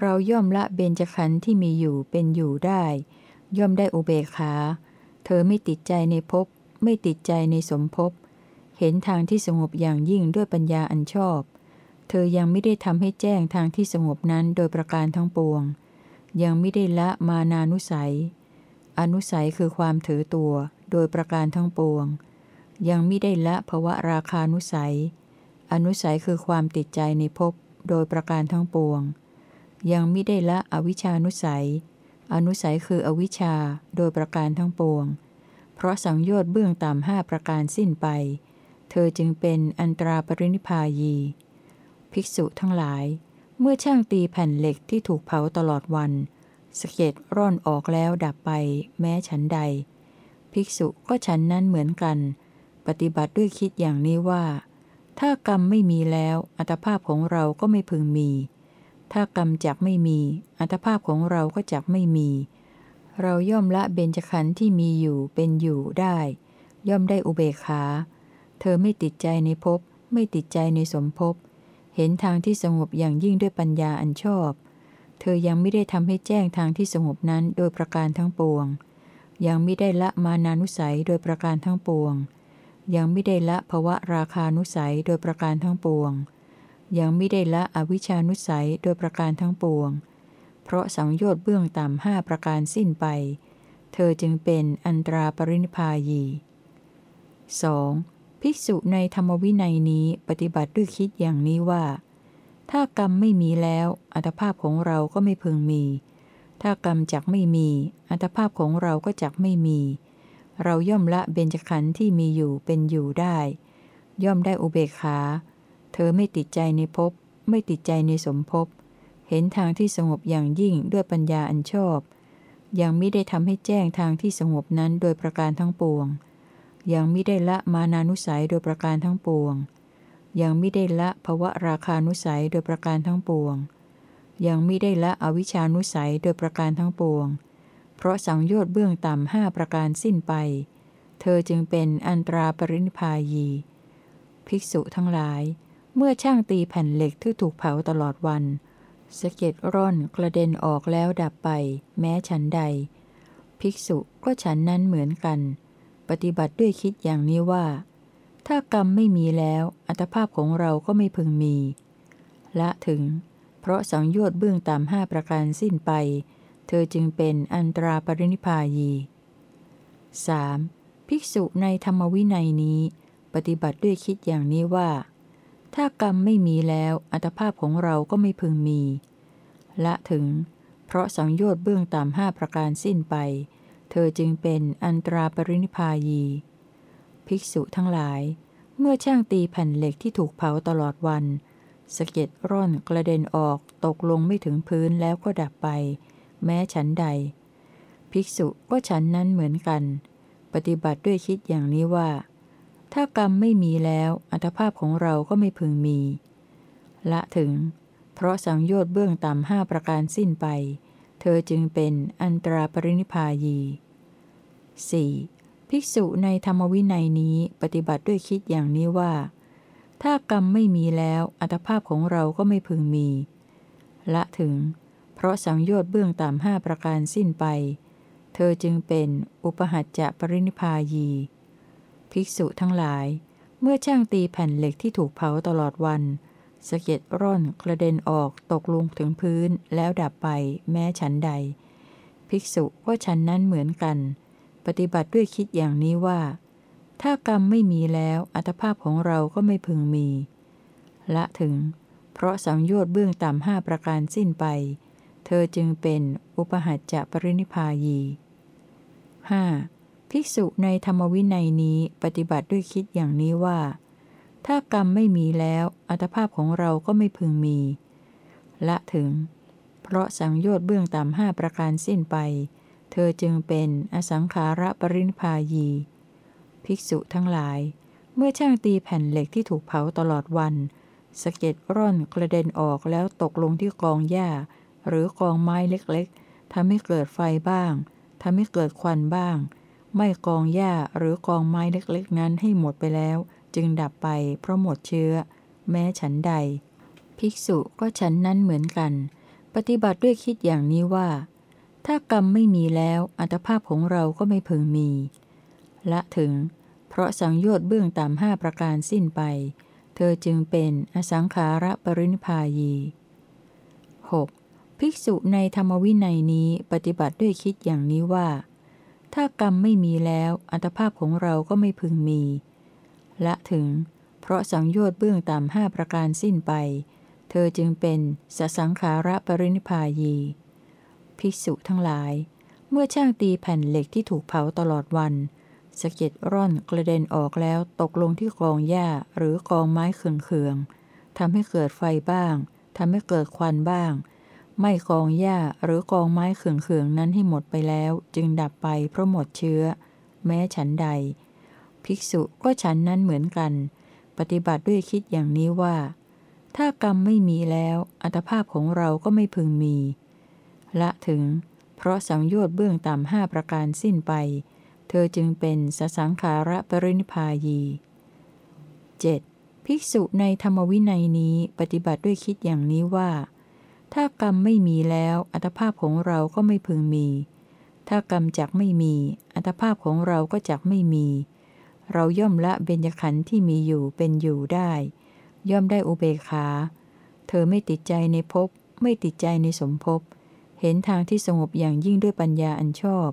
Speaker 1: เราย่อมละเบญจขันธ์ที่มีอยู่เป็นอยู่ได้ ย่อมได้อุเบกขา เธอไม่ติดใจในภพไม่ติดใจในสมภพเห็นทางที่สงบอย่างยิ่งด้วยปัญญาอันชอบ เธอยังไม่ได้ทำให้แจ้งทางที่สงบนั้นโดยประการทั้งปวง ยังไม่ได้ละมานานุสัย อนุสัยคือความถือตัวโดยประการทั้งปวง ยังไม่ได้ละภวะราคานุสัย อนุสัยคือความติดใจในภพโดยประการทั้งปวง ยังไม่ได้ละอวิชานุสัย อนุสัยคืออวิชชาโดยประการทั้งปวง เพราะสังโยชน์เบื้องต่ำห้าประการสิ้นไป เธอจึงเป็นอันตราปรินิพพายี ภิกษุทั้งหลาย เมื่อช่างตีแผ่นเหล็กที่ถูกเผาตลอดวัน สเก็ดร่อนออกแล้วดับไป แม้ฉันใด ภิกษุก็ฉันนั้นเหมือนกัน ปฏิบัติด้วยคิดอย่างนี้ว่า ถ้ากรรมไม่มีแล้ว อัตภาพของเราก็ไม่พึงมี ถ้ากรรมจักไม่มี อัตภาพของเราก็จักไม่มี เราย่อมละเบญจขันธ์ที่มีอยู่เป็นอยู่ได้ ย่อมได้อุเบกขา เธอไม่ติดใจในภพไม่ติดใจในสมภพเห็นทางที่สงบอย่างยิ่งด้วยปัญญาอันชอบ ธอยังไม่ได้ทำให้แจ้งทางที่สงบนั้นโดยประการทั้งปวง ยังไม่ได้ละมานานุสัยโดยประการทั้งปวง ยังไม่ได้ละภวะราคานุสัยโดยประการทั้งปวง ยังไม่ได้ละอวิชานุสัยโดยประการทั้งปวง เพราะสังโยชน์เบื้องต่ำห้าประการสิ้นไป เธอจึงเป็นอันตราปรินิพายี 2. ภิกษุในธรรมวินัยนี้ปฏิบัติด้วยคิดอย่างนี้ว่า ถ้ากรรมไม่มีแล้ว อัตภาพของเราก็ไม่พึงมี ถ้ากรรมจักไม่มี อัตภาพของเราก็จักไม่มี เราย่อมละเบญจขันธ์ที่มีอยู่เป็นอยู่ได้ ย่อมได้อุเบกขา เธอไม่ติดใจในภพไม่ติดใจในสมภพเห็นทางที่สงบอย่างยิ่งด้วยปัญญาอันชอบ ยังไม่ได้ทำให้แจ้งทางที่สงบนั้นโดยประการทั้งปวง ยังไม่ได้ละมานานุสัยโดยประการทั้งปวง ยังไม่ได้ละภวะราคานุสัยโดยประการทั้งปวง ยังไม่ได้ละอวิชานุสัยโดยประการทั้งปวง เพราะสังโยชน์เบื้องต่ำห้าประการสิ้นไป เธอจึงเป็นอันตราปรินิพายี ภิกษุทั้งหลาย เมื่อช่างตีแผ่นเหล็กที่ถูกเผาตลอดวันสะเก็ดร่อนกระเด็นออกแล้วดับไป แม้ฉันใด ภิกษุก็ฉันนั้นเหมือนกัน ปฏิบัติด้วยคิดอย่างนี้ว่า ถ้ากรรมไม่มีแล้ว อัตภาพของเราก็ไม่พึงมี ละถึง เพราะสังโยชน์เบื้องต่ำห้าประการสิ้นไป เธอจึงเป็นอันตราปรินิพายี 3. ภิกษุในธรรมวินัยนี้ ปฏิบัติด้วยคิดอย่างนี้ว่า ถ้ากรรมไม่มีแล้ว อัตภาพของเราก็ไม่พึงมี ละถึง เพราะสังโยชน์เบื้องต่ำห้าประการสิ้นไป เธอจึงเป็นอันตราปรินิพายี ภิกษุทั้งหลาย เมื่อช่างตีแผ่นเหล็กที่ถูกเผาตลอดวันสะเก็ดร่อนกระเด็นออกตกลงไม่ถึงพื้นแล้วก็ดับไป แม้ฉันใด ภิกษุก็ฉันนั้นเหมือนกัน ปฏิบัติด้วยคิดอย่างนี้ว่า ถ้ากรรมไม่มีแล้วอัตภาพของเราก็ไม่พึงมี ละถึง เพราะสังโยชน์เบื้องต่ำห้าประการสิ้นไป เธอจึงเป็นอันตราปรินิพายี 4. ภิกษุในธรรมวินัยนี้ปฏิบัติด้วยคิดอย่างนี้ว่า ถ้ากรรมไม่มีแล้วอัตภาพของเราก็ไม่พึงมี ละถึง เพราะสังโยชน์เบื้องต่ำห้าประการสิ้นไป เธอจึงเป็นอุปหัจจะปรินิพายี ภิกษุทั้งหลาย เมื่อช่างตีแผ่นเหล็กที่ถูกเผาตลอดวันสะเก็ดร่อนกระเด็นออกตกลงถึงพื้นแล้วดับไปแม้ฉันใด ภิกษุว่าฉันนั้นเหมือนกัน ปฏิบัติด้วยคิดอย่างนี้ว่า ถ้ากรรมไม่มีแล้วอัตภาพของเราก็ไม่พึงมี ละถึง เพราะสังโยชน์เบื้องต่ำห้าประการสิ้นไป เธอจึงเป็นอุปหัจจะปรินิพายี 5. ภิกษุในธรรมวินัยนี้ปฏิบัติด้วยคิดอย่างนี้ว่า ถ้ากรรมไม่มีแล้วอัตภาพของเราก็ไม่พึงมี ละถึง เพราะสังโยชน์เบื้องต่ำห้าประการสิ้นไปเธอจึงเป็นอสังขาระปรินพายี ภิกษุทั้งหลาย เมื่อช่างตีแผ่นเหล็กที่ถูกเผาตลอดวันสะเก็ดร่อนกระเด็นออกแล้วตกลงที่กองหญ้า หรือกองไม้เล็กๆทำให้เกิดไฟบ้างทำให้เกิดควันบ้าง ไม่กองหญ้าหรือกองไม้เล็กๆ นั้นให้หมดไปแล้ว จึงดับไปเพราะหมดเชื้อ แม้ฉันใด ภิกษุก็ฉันนั้นเหมือนกัน ปฏิบัติด้วยคิดอย่างนี้ว่า ถ้ากรรมไม่มีแล้วอัตภาพของเราก็ไม่พึงมี ละถึง เพราะสังโยชน์เบื้องต่ำห้าประการสิ้นไป เธอจึงเป็นอสังขาระปรินิพายี 6. ภิกษุในธรรมวินัยนี้ปฏิบัติด้วยคิดอย่างนี้ว่า ถ้ากรรมไม่มีแล้วอัตภาพของเราก็ไม่พึงมี ละถึง เพราะสังโยชน์เบื้องต่ำห้าประการสิ้นไป เธอจึงเป็นสสังขาระปรินิพายี ภิกษุทั้งหลาย เมื่อช่างตีแผ่นเหล็กที่ถูกเผาตลอดวันสะเก็ดร่อนกระเด็นออกแล้วตกลงที่กองหญ้าหรือกองไม้เคืองๆทำให้เกิดไฟบ้างทำให้เกิดควันบ้าง ไม่กองหญ้าหรือกองไม้เคืองๆนั้นให้หมดไปแล้ว จึงดับไปเพราะหมดเชื้อ แม้ฉันใด ภิกษุก็ฉันนั้นเหมือนกัน ปฏิบัติด้วยคิดอย่างนี้ว่า ถ้ากรรมไม่มีแล้ว อัตภาพของเราก็ไม่พึงมี ละถึง เพราะสังโยชน์เบื้องต่ำห้าประการสิ้นไป เธอจึงเป็นสสังขาระปรินิพพายี 7. ภิกษุในธรรมวินัยนี้ปฏิบัติด้วยคิดอย่างนี้ว่า ถ้ากรรมไม่มีแล้วอัตภาพของเราก็ไม่พึงมี ถ้ากรรมจักไม่มี อัตภาพของเราก็จักไม่มี เราย่อมละเบญจขันธ์ที่มีอยู่เป็นอยู่ได้ ย่อมได้อุเบกขา เธอไม่ติดใจในภพไม่ติดใจในสมภพ เห็นทางที่สงบอย่างยิ่งด้วยปัญญาอันชอบ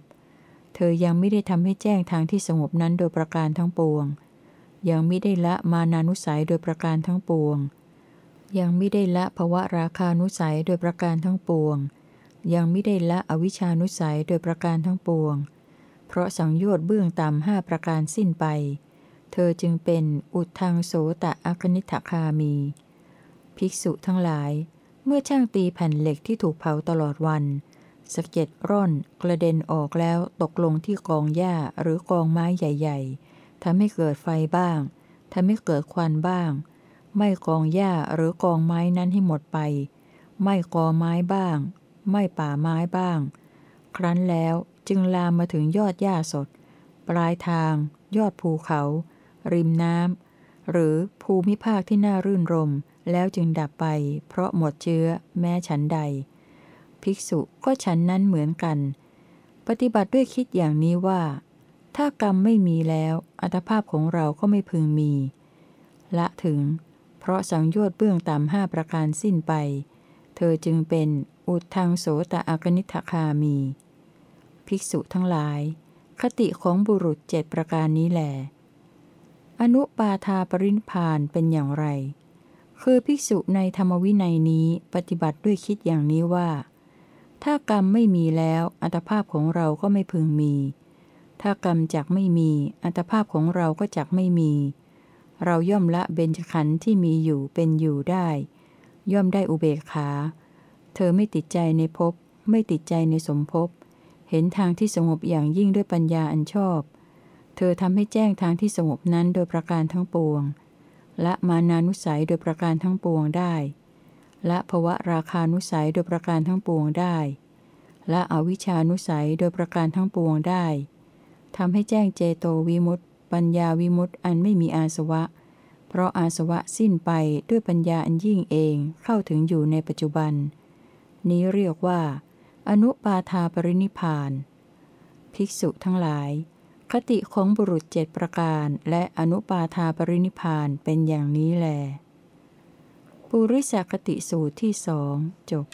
Speaker 1: เธอยังไม่ได้ทำให้แจ้งทางที่สงบนั้นโดยประการทั้งปวง ยังไม่ได้ละมานานุสัยโดยประการทั้งปวง ยังไม่ได้ละภวะราคานุสัยโดยประการทั้งปวง ยังไม่ได้ละอวิชานุสัยโดยประการทั้งปวง เพราะสังโยชน์เบื้องต่ำห้าประการสิ้นไป เธอจึงเป็นอุทังโสตะอคนิทคามี ภิกษุทั้งหลาย เมื่อช่างตีแผ่นเหล็กที่ถูกเผาตลอดวันสะเก็ดร่อนกระเด็นออกแล้วตกลงที่กองหญ้าหรือกองไม้ใหญ่ๆทำให้เกิดไฟบ้างทำให้เกิดควันบ้าง ไม่กองหญ้าหรือกองไม้นั้นให้หมดไป ไม่กอไม้บ้าง ไม่ป่าไม้บ้าง ครั้นแล้วจึงลามมาถึงยอดหญ้าสด ปลายทาง ยอดภูเขา ริมน้ำหรือภูมิภาคที่น่ารื่นรม แล้วจึงดับไป เพราะหมดเชื้อแม้ฉันใด ภิกษุก็ฉันนั้นเหมือนกัน ปฏิบัติด้วยคิดอย่างนี้ว่า ถ้ากรรมไม่มีแล้ว อัตภาพของเราก็ไม่พึงมี ละถึง เพราะสังโยชน์เบื้องต่ำห้าประการสิ้นไป เธอจึงเป็นอุทธังโสตะอากนิทคามี ภิกษุทั้งหลาย คติของบุรุษเจ็ดประการนี้แหลอนุปาทาปรินพานเป็นอย่างไร คือภิกษุในธรรมวินัยนี้ปฏิบัติด้วยคิดอย่างนี้ว่า ถ้ากรรมไม่มีแล้วอัตภาพของเราก็ไม่พึงมี ถ้ากรรมจักไม่มี อัตภาพของเราก็จักไม่มี เราย่อมละเบญจขันธ์ที่มีอยู่เป็นอยู่ได้ ย่อมได้อุเบกขา เธอไม่ติดใจในภพไม่ติดใจในสมภพเห็นทางที่สงบอย่างยิ่งด้วยปัญญาอันชอบ เธอทำให้แจ้งทางที่สงบนั้นโดยประการทั้งปวง ละมานานุสัยโดยประการทั้งปวงได้ ละภวะราคานุสัยโดยประการทั้งปวงได้ ละอวิชานุสัยโดยประการทั้งปวงได้ทำให้แจ้งเจโตวิมุตติปัญญาวิมุตติอันไม่มีอาสวะ เพราะอาสวะสิ้นไปด้วยปัญญาอันยิ่งเองเข้าถึงอยู่ในปัจจุบัน นี้เรียกว่า อนุปาทาปรินิพาน ภิกษุทั้งหลาย คติของบุรุษเจ็ดประการ และอนุปาทาปรินิพานเป็นอย่างนี้แล ปุริสคติสูตรที่สองจบ